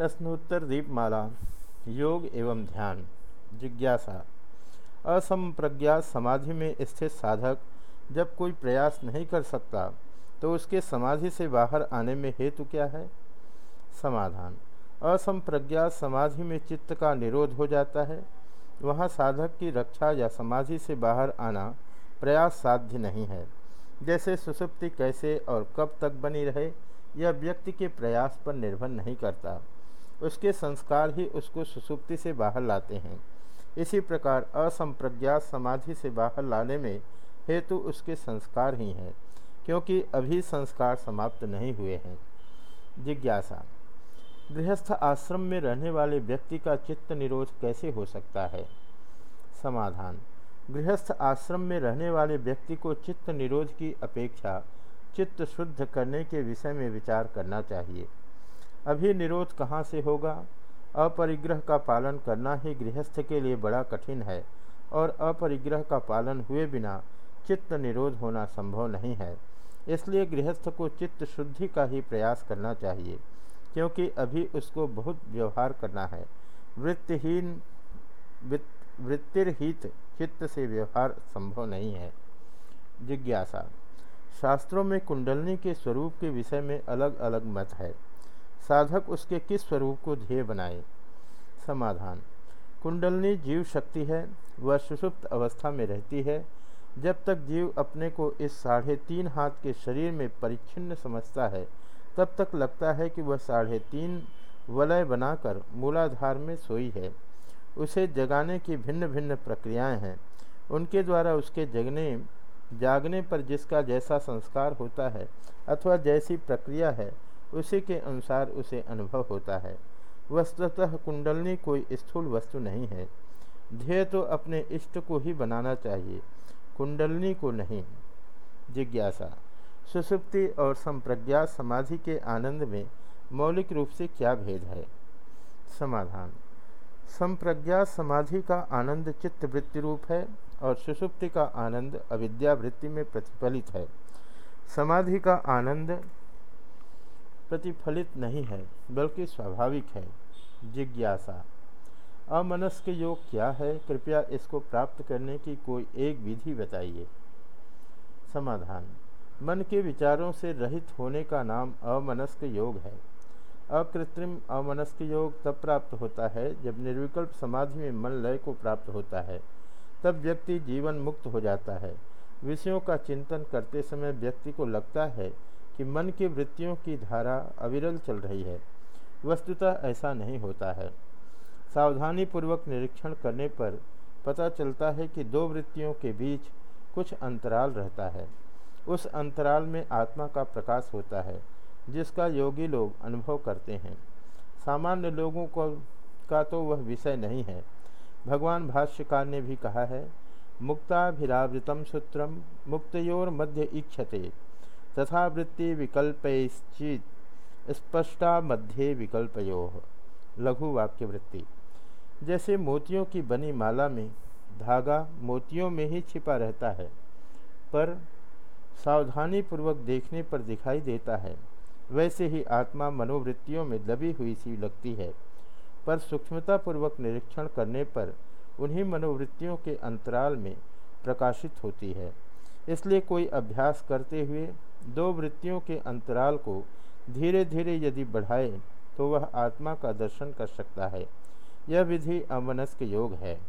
प्रश्नोत्तर दीपमाला, योग एवं ध्यान, जिज्ञासा। असंप्रज्ञात समाधि में स्थित साधक जब कोई प्रयास नहीं कर सकता तो उसके समाधि से बाहर आने में हेतु क्या है? समाधान। असंप्रज्ञात समाधि में चित्त का निरोध हो जाता है। वहाँ साधक की रक्षा या समाधि से बाहर आना प्रयास साध्य नहीं है। जैसे सुसुप्ति कैसे और कब तक बनी रहे, यह व्यक्ति के प्रयास पर निर्भर नहीं करता। उसके संस्कार ही उसको सुसुप्ति से बाहर लाते हैं। इसी प्रकार असंप्रज्ञात समाधि से बाहर लाने में हेतु उसके संस्कार ही हैं, क्योंकि अभी संस्कार समाप्त नहीं हुए हैं। जिज्ञासा, गृहस्थ आश्रम में रहने वाले व्यक्ति का चित्त निरोध कैसे हो सकता है? समाधान, गृहस्थ आश्रम में रहने वाले व्यक्ति को चित्त निरोध की अपेक्षा चित्त शुद्ध करने के विषय में विचार करना चाहिए। अभी निरोध कहाँ से होगा? अपरिग्रह का पालन करना ही गृहस्थ के लिए बड़ा कठिन है, और अपरिग्रह का पालन हुए बिना चित्त निरोध होना संभव नहीं है। इसलिए गृहस्थ को चित्त शुद्धि का ही प्रयास करना चाहिए, क्योंकि अभी उसको बहुत व्यवहार करना है। वृत्तिहीन वृत्तिरहित चित्त से व्यवहार संभव नहीं है। जिज्ञासा, शास्त्रों में कुंडलनी के स्वरूप के विषय में अलग अलग मत है। साधक उसके किस स्वरूप को ध्येय बनाए? समाधान। कुंडलनी जीव शक्ति है, वह सुषुप्त अवस्था में रहती है। जब तक जीव अपने को इस साढ़े तीन हाथ के शरीर में परिच्छिन्न समझता है, तब तक लगता है कि वह साढ़े तीन वलय बनाकर मूलाधार में सोई है। उसे जगाने की भिन्न भिन्न प्रक्रियाएँ हैं। उनके द्वारा उसके जगने, जागने पर जिसका जैसा संस्कार होता है अथवा जैसी प्रक्रिया है उसी के अनुसार उसे अनुभव होता है। वस्तुतः कुंडलनी कोई स्थूल वस्तु नहीं है। ध्येय तो अपने इष्ट को ही बनाना चाहिए, कुंडलनी को नहीं। जिज्ञासा। सुसुप्ति और संप्रज्ञा समाधि के आनंद में मौलिक रूप से क्या भेद है? समाधान। संप्रज्ञा समाधि का आनंद चित्त वृत्ति रूप है और सुसुप्ति का आनंद अविद्या वृत्ति में प्रतिफलित है। समाधि का आनंद प्रतिफलित नहीं है, बल्कि स्वाभाविक है। जिज्ञासा। अमनस्क योग क्या है? कृपया इसको प्राप्त करने की कोई एक विधि बताइए। समाधान। मन के विचारों से रहित होने का नाम अमनस्क योग है। अकृत्रिम अमनस्क योग तब प्राप्त होता है जब निर्विकल्प समाधि में मन लय को प्राप्त होता है। तब व्यक्ति जीवन मुक्त हो जाता है। विषयों का चिंतन करते समय व्यक्ति को लगता है कि मन की वृत्तियों की धारा अविरल चल रही है। वस्तुतः ऐसा नहीं होता है। सावधानी पूर्वक निरीक्षण करने पर पता चलता है कि दो वृत्तियों के बीच कुछ अंतराल रहता है। उस अंतराल में आत्मा का प्रकाश होता है, जिसका योगी लोग अनुभव करते हैं। सामान्य लोगों को, का तो वह विषय नहीं है। भगवान भाष्यकार ने भी कहा है, मुक्ताभिरावृतम सूत्रम मुक्तोर मध्य इक्षते तथा वृत्ति विकल्पैश्चित स्पष्टा मध्य विकल्पयो। लघु वाक्य वृत्ति जैसे मोतियों की बनी माला में धागा मोतियों में ही छिपा रहता है, पर सावधानी पूर्वक देखने पर दिखाई देता है, वैसे ही आत्मा मनोवृत्तियों में दबी हुई सी लगती है, पर सूक्ष्मतापूर्वक निरीक्षण करने पर उन्हीं मनोवृत्तियों के अंतराल में प्रकाशित होती है। इसलिए कोई अभ्यास करते हुए दो वृत्तियों के अंतराल को धीरे धीरे यदि बढ़ाए तो वह आत्मा का दर्शन कर सकता है। यह विधि अमनस्क योग है।